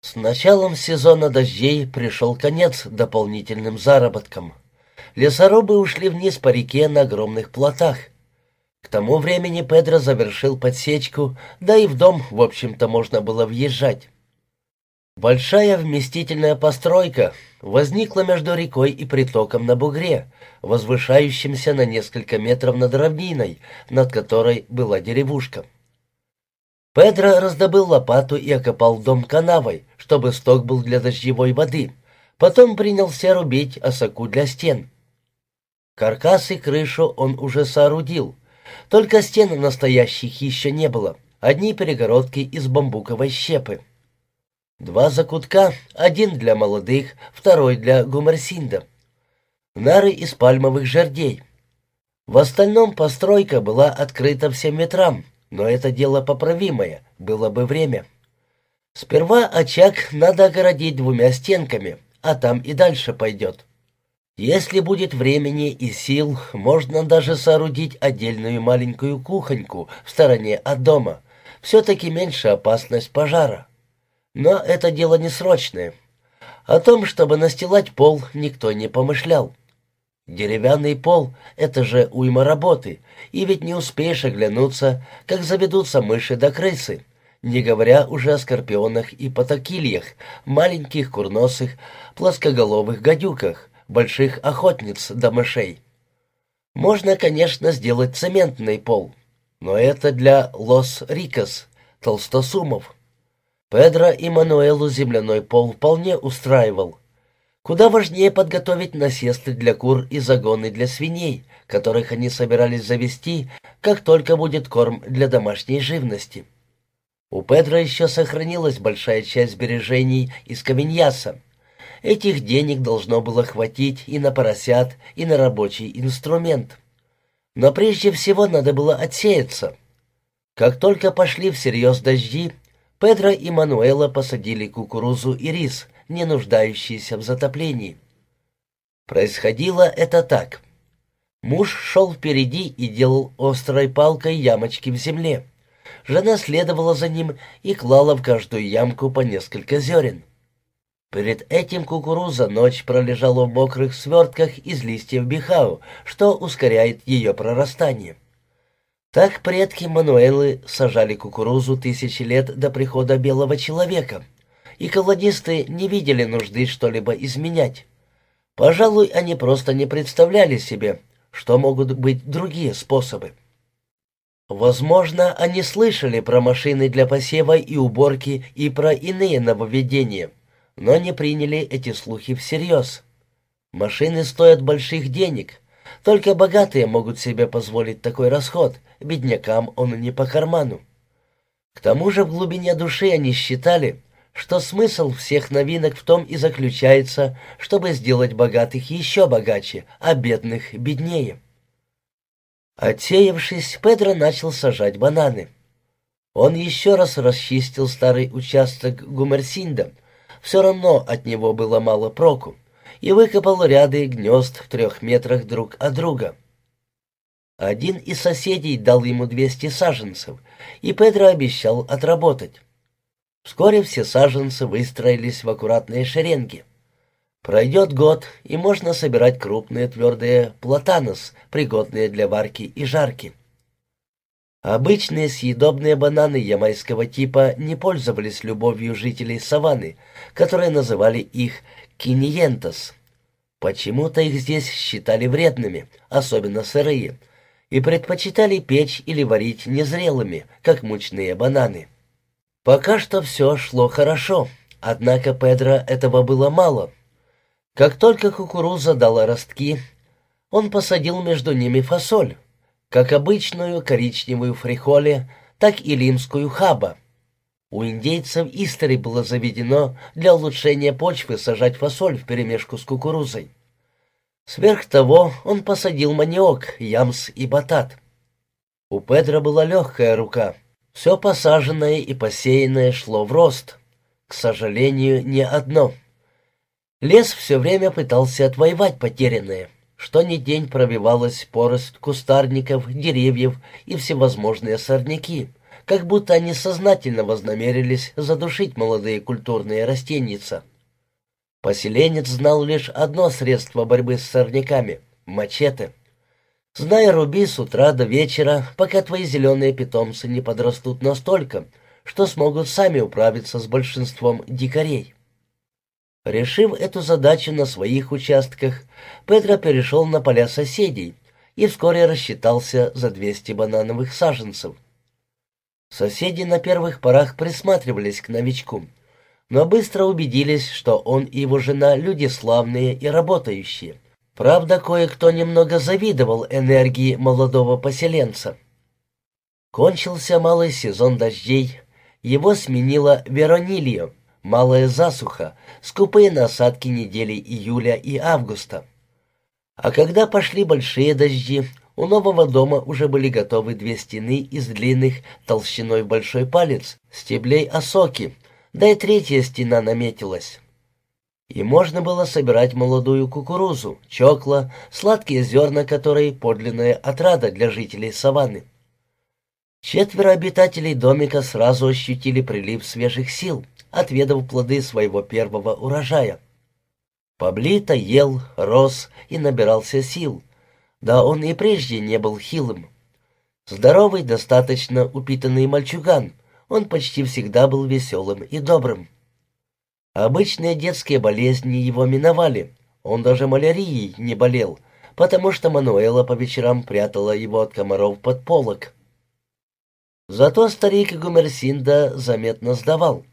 С началом сезона дождей пришел конец дополнительным заработкам. Лесорубы ушли вниз по реке на огромных плотах. К тому времени Педро завершил подсечку, да и в дом, в общем-то, можно было въезжать. Большая вместительная постройка возникла между рекой и притоком на бугре, возвышающимся на несколько метров над равниной, над которой была деревушка. Педро раздобыл лопату и окопал дом канавой, чтобы сток был для дождевой воды. Потом принялся рубить осоку для стен. Каркас и крышу он уже соорудил. Только стен настоящих еще не было. Одни перегородки из бамбуковой щепы. Два закутка, один для молодых, второй для гумерсинда. Нары из пальмовых жердей. В остальном постройка была открыта всем ветрам, но это дело поправимое, было бы время. Сперва очаг надо огородить двумя стенками, а там и дальше пойдет. Если будет времени и сил, можно даже соорудить отдельную маленькую кухоньку в стороне от дома. Все-таки меньше опасность пожара. Но это дело не срочное. О том, чтобы настилать пол, никто не помышлял. Деревянный пол — это же уйма работы, и ведь не успеешь оглянуться, как заведутся мыши да крысы, не говоря уже о скорпионах и потокильях, маленьких курносых, плоскоголовых гадюках, больших охотниц до мышей. Можно, конечно, сделать цементный пол, но это для Лос-Рикос, толстосумов. Педро и Мануэлу земляной пол вполне устраивал. Куда важнее подготовить насесты для кур и загоны для свиней, которых они собирались завести, как только будет корм для домашней живности. У Педро еще сохранилась большая часть сбережений из Каменьяса. Этих денег должно было хватить и на поросят, и на рабочий инструмент. Но прежде всего надо было отсеяться. Как только пошли всерьез дожди, Педро и Мануэла посадили кукурузу и рис, не нуждающиеся в затоплении. Происходило это так. Муж шел впереди и делал острой палкой ямочки в земле. Жена следовала за ним и клала в каждую ямку по несколько зерен. Перед этим кукуруза ночь пролежала в мокрых свертках из листьев бихау, что ускоряет ее прорастание. Так предки Мануэлы сажали кукурузу тысячи лет до прихода белого человека, и колонисты не видели нужды что-либо изменять. Пожалуй, они просто не представляли себе, что могут быть другие способы. Возможно, они слышали про машины для посева и уборки и про иные нововведения, но не приняли эти слухи всерьез. Машины стоят больших денег, только богатые могут себе позволить такой расход, беднякам он не по карману. К тому же в глубине души они считали, что смысл всех новинок в том и заключается, чтобы сделать богатых еще богаче, а бедных беднее. Отсеявшись, Педро начал сажать бананы. Он еще раз расчистил старый участок Гумерсинда, все равно от него было мало проку и выкопал ряды гнезд в трех метрах друг от друга. Один из соседей дал ему 200 саженцев, и Педро обещал отработать. Вскоре все саженцы выстроились в аккуратные шеренги. Пройдет год, и можно собирать крупные твердые платанос, пригодные для варки и жарки. Обычные съедобные бананы ямайского типа не пользовались любовью жителей саванны, которые называли их киниентос. Почему-то их здесь считали вредными, особенно сырые, и предпочитали печь или варить незрелыми, как мучные бананы. Пока что все шло хорошо, однако Педро этого было мало. Как только кукуруза дала ростки, он посадил между ними фасоль, как обычную коричневую фрихоли, так и лимскую хаба. У индейцев истори было заведено для улучшения почвы сажать фасоль вперемешку с кукурузой. Сверх того он посадил маниок, ямс и батат. У Педро была легкая рука. Все посаженное и посеянное шло в рост. К сожалению, не одно. Лес все время пытался отвоевать потерянное. Что ни день пробивалась порость кустарников, деревьев и всевозможные сорняки — как будто они сознательно вознамерились задушить молодые культурные растеница. Поселенец знал лишь одно средство борьбы с сорняками — мачете. Зная, руби с утра до вечера, пока твои зеленые питомцы не подрастут настолько, что смогут сами управиться с большинством дикарей. Решив эту задачу на своих участках, Педро перешел на поля соседей и вскоре рассчитался за 200 банановых саженцев. Соседи на первых порах присматривались к новичку, но быстро убедились, что он и его жена люди славные и работающие. Правда, кое-кто немного завидовал энергии молодого поселенца. Кончился малый сезон дождей, его сменила Веронильо, малая засуха, скупые насадки недели июля и августа. А когда пошли большие дожди, у нового дома уже были готовы две стены из длинных, толщиной большой палец, стеблей осоки, да и третья стена наметилась. И можно было собирать молодую кукурузу, чокла, сладкие зерна которой подлинная отрада для жителей саванны. Четверо обитателей домика сразу ощутили прилив свежих сил, отведав плоды своего первого урожая. Паблито ел, рос и набирался сил, да он и прежде не был хилым. Здоровый, достаточно упитанный мальчуган, он почти всегда был веселым и добрым. Обычные детские болезни его миновали, он даже малярией не болел, потому что Мануэла по вечерам прятала его от комаров под полок. Зато старик Гумерсинда заметно сдавал.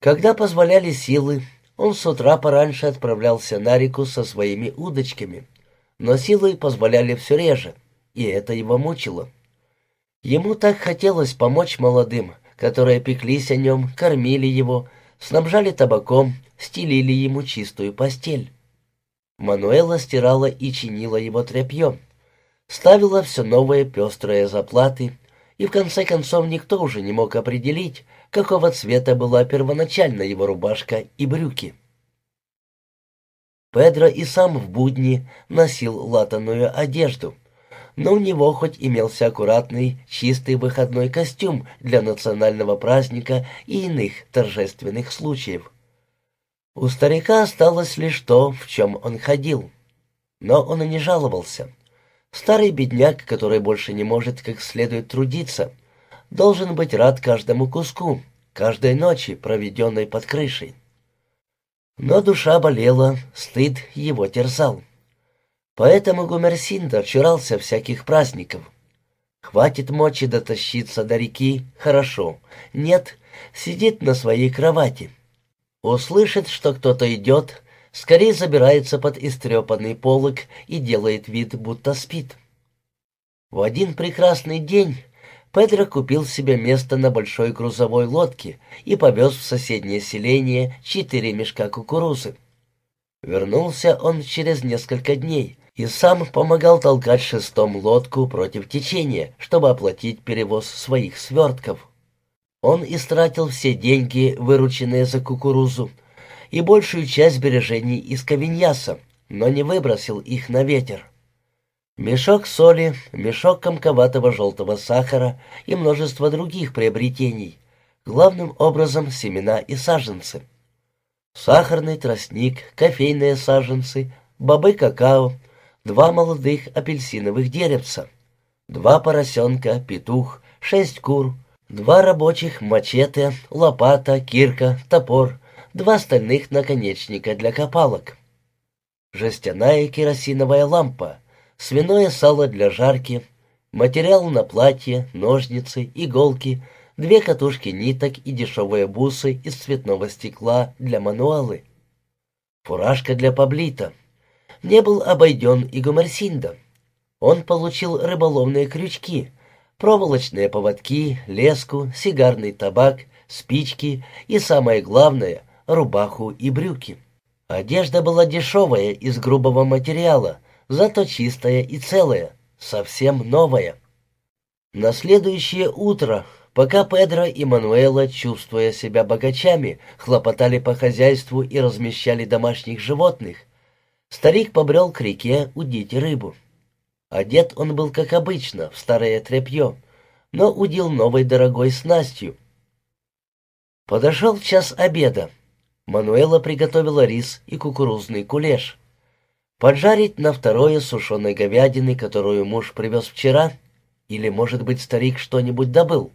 Когда позволяли силы, он с утра пораньше отправлялся на реку со своими удочками но силы позволяли все реже, и это его мучило. Ему так хотелось помочь молодым, которые пеклись о нем, кормили его, снабжали табаком, стелили ему чистую постель. Мануэла стирала и чинила его тряпьем, ставила все новые пестрые заплаты, и в конце концов никто уже не мог определить, какого цвета была первоначально его рубашка и брюки. Педро и сам в будни носил латаную одежду, но у него хоть имелся аккуратный, чистый выходной костюм для национального праздника и иных торжественных случаев. У старика осталось лишь то, в чем он ходил. Но он и не жаловался. Старый бедняк, который больше не может как следует трудиться, должен быть рад каждому куску, каждой ночи, проведенной под крышей. Но душа болела, стыд его терзал. Поэтому Гумерсинда чурался всяких праздников. Хватит мочи дотащиться до реки, хорошо. Нет, сидит на своей кровати. Услышит, что кто-то идет, скорее забирается под истрепанный полог и делает вид, будто спит. В один прекрасный день Педро купил себе место на большой грузовой лодке и повез в соседнее селение четыре мешка кукурузы. Вернулся он через несколько дней и сам помогал толкать шестом лодку против течения, чтобы оплатить перевоз своих свертков. Он истратил все деньги, вырученные за кукурузу, и большую часть сбережений из Кавиньяса, но не выбросил их на ветер. Мешок соли, мешок комковатого желтого сахара и множество других приобретений, главным образом семена и саженцы. Сахарный тростник, кофейные саженцы, бобы какао, два молодых апельсиновых деревца, два поросенка, петух, шесть кур, два рабочих мачете, лопата, кирка, топор, два стальных наконечника для копалок. Жестяная керосиновая лампа — свиное сало для жарки, материал на платье, ножницы, иголки, две катушки ниток и дешевые бусы из цветного стекла для мануалы. Фуражка для паблита. Не был обойден и Гомерсинда. Он получил рыболовные крючки, проволочные поводки, леску, сигарный табак, спички и, самое главное, рубаху и брюки. Одежда была дешевая, из грубого материала, зато чистая и целая, совсем новая. На следующее утро, пока Педро и Мануэла, чувствуя себя богачами, хлопотали по хозяйству и размещали домашних животных, старик побрел к реке удить рыбу. Одет он был, как обычно, в старое тряпье, но удил новой дорогой снастью. Подошел час обеда. Мануэла приготовила рис и кукурузный кулеш. Поджарить на второе сушеной говядины, которую муж привез вчера, или, может быть, старик что-нибудь добыл?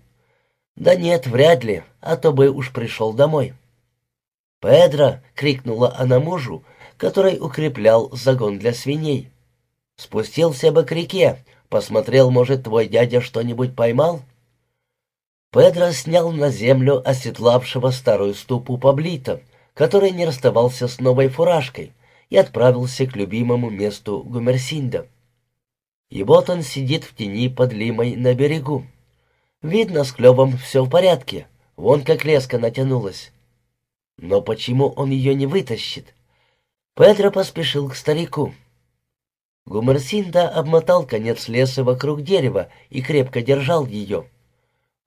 Да нет, вряд ли, а то бы уж пришел домой. «Педро!» — крикнула она мужу, который укреплял загон для свиней. «Спустился бы к реке, посмотрел, может, твой дядя что-нибудь поймал?» Педро снял на землю оседлавшего старую ступу Паблита, который не расставался с новой фуражкой, и отправился к любимому месту Гумерсинда. И вот он сидит в тени под лимой на берегу. Видно, с клевом все в порядке, вон как леска натянулась. Но почему он ее не вытащит? Педро поспешил к старику. Гумерсинда обмотал конец леса вокруг дерева и крепко держал ее.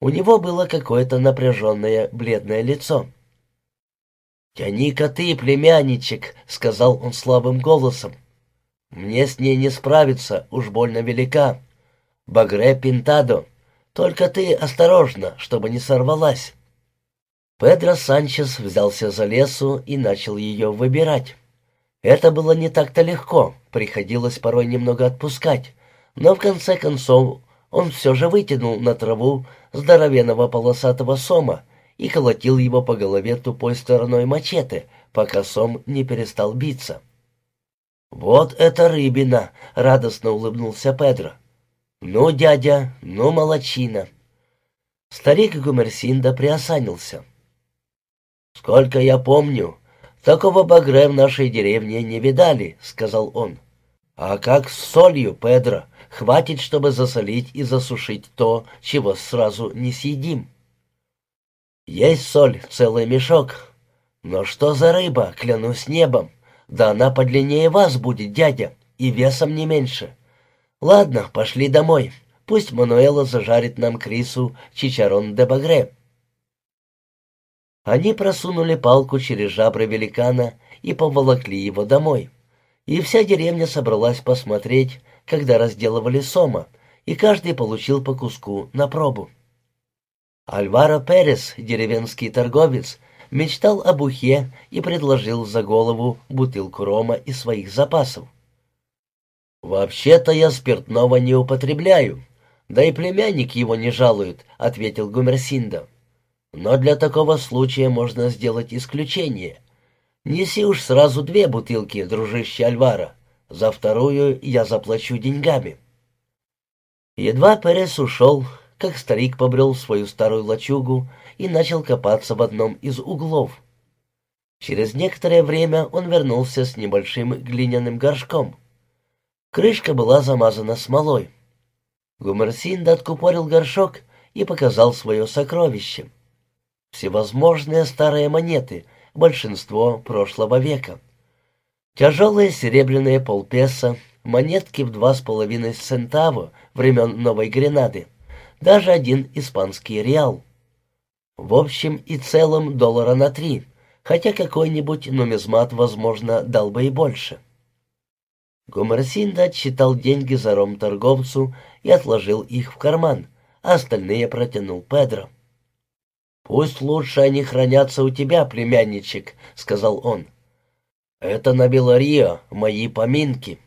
У него было какое-то напряженное бледное лицо. «Тяни-ка ты, племянничек», — сказал он слабым голосом. «Мне с ней не справиться, уж больно велика. Багре Пинтадо, только ты осторожно, чтобы не сорвалась». Педро Санчес взялся за лесу и начал ее выбирать. Это было не так-то легко, приходилось порой немного отпускать, но в конце концов он все же вытянул на траву здоровенного полосатого сома и колотил его по голове тупой стороной мачете, пока сом не перестал биться. «Вот это рыбина!» — радостно улыбнулся Педро. «Ну, дядя, ну, молочина!» Старик Гумерсинда приосанился. «Сколько я помню, такого багре в нашей деревне не видали», — сказал он. «А как с солью, Педро? Хватит, чтобы засолить и засушить то, чего сразу не съедим. Есть соль, целый мешок. Но что за рыба, клянусь небом? Да она подлиннее вас будет, дядя, и весом не меньше. Ладно, пошли домой. Пусть Мануэла зажарит нам крису чичарон де багре. Они просунули палку через жабры великана и поволокли его домой. И вся деревня собралась посмотреть, когда разделывали сома, и каждый получил по куску на пробу. Альваро Перес, деревенский торговец, мечтал об ухе и предложил за голову бутылку рома из своих запасов. «Вообще-то я спиртного не употребляю, да и племянник его не жалует», — ответил Гумерсинда. «Но для такого случая можно сделать исключение. Неси уж сразу две бутылки, дружище Альвара. За вторую я заплачу деньгами». Едва Перес ушел, как старик побрел свою старую лачугу и начал копаться в одном из углов. Через некоторое время он вернулся с небольшим глиняным горшком. Крышка была замазана смолой. Гумерсинда откупорил горшок и показал свое сокровище. Всевозможные старые монеты, большинство прошлого века. Тяжелые серебряные полпеса, монетки в два с половиной центаво времен Новой Гренады, даже один испанский реал. В общем и целом доллара на три, хотя какой-нибудь нумизмат, возможно, дал бы и больше. Гумерсинда отсчитал деньги за ром торговцу и отложил их в карман, а остальные протянул Педро. «Пусть лучше они хранятся у тебя, племянничек», — сказал он. «Это на Беларио, мои поминки».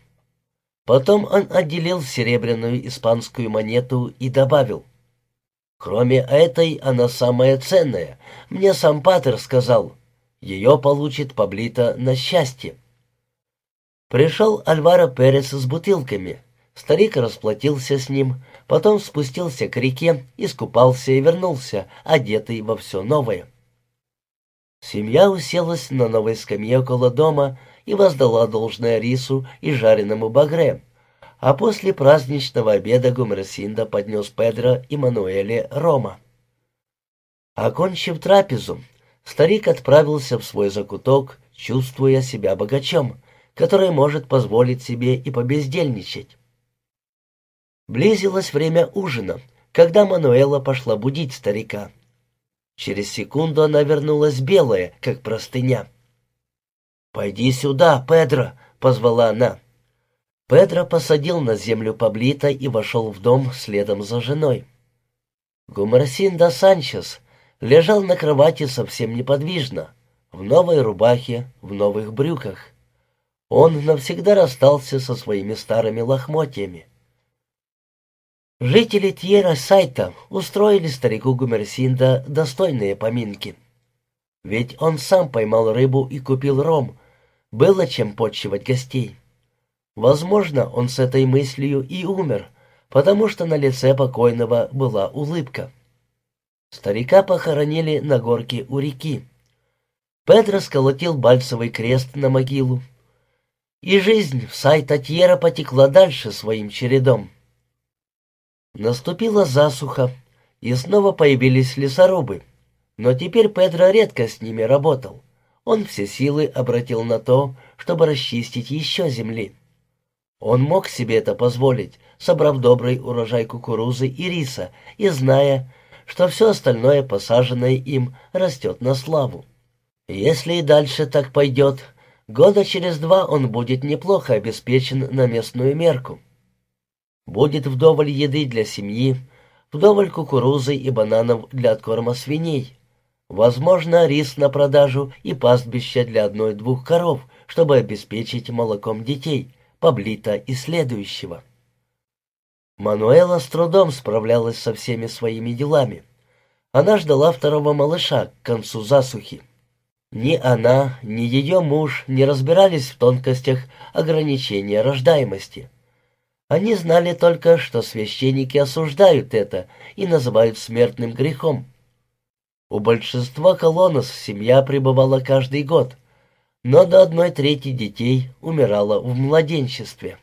Потом он отделил серебряную испанскую монету и добавил. «Кроме этой, она самая ценная. Мне сам Патер сказал. Ее получит Паблита на счастье». Пришел Альваро Перес с бутылками. Старик расплатился с ним, потом спустился к реке, искупался и вернулся, одетый во все новое. Семья уселась на новой скамье около дома и воздала должное рису и жареному багре. А после праздничного обеда Гумерсинда поднес Педро и Мануэле Рома. Окончив трапезу, старик отправился в свой закуток, чувствуя себя богачом, который может позволить себе и побездельничать. Близилось время ужина, когда Мануэла пошла будить старика. Через секунду она вернулась белая, как простыня. «Пойди сюда, Педро!» — позвала она. Педро посадил на землю Паблита и вошел в дом следом за женой. Гумарсинда Санчес лежал на кровати совсем неподвижно, в новой рубахе, в новых брюках. Он навсегда расстался со своими старыми лохмотьями. Жители Тьера Сайта устроили старику Гумерсинда достойные поминки. Ведь он сам поймал рыбу и купил ром. Было чем почивать гостей. Возможно, он с этой мыслью и умер, потому что на лице покойного была улыбка. Старика похоронили на горке у реки. Педро сколотил бальцевый крест на могилу. И жизнь в Сайта Тьера потекла дальше своим чередом. Наступила засуха, и снова появились лесорубы. Но теперь Педро редко с ними работал. Он все силы обратил на то, чтобы расчистить еще земли. Он мог себе это позволить, собрав добрый урожай кукурузы и риса, и зная, что все остальное, посаженное им, растет на славу. Если и дальше так пойдет, года через два он будет неплохо обеспечен на местную мерку. Будет вдоволь еды для семьи, вдоволь кукурузы и бананов для откорма свиней. Возможно, рис на продажу и пастбище для одной-двух коров, чтобы обеспечить молоком детей, Паблита и следующего. Мануэла с трудом справлялась со всеми своими делами. Она ждала второго малыша к концу засухи. Ни она, ни ее муж не разбирались в тонкостях ограничения рождаемости. Они знали только, что священники осуждают это и называют смертным грехом. У большинства колонос семья пребывала каждый год, но до одной трети детей умирала в младенчестве.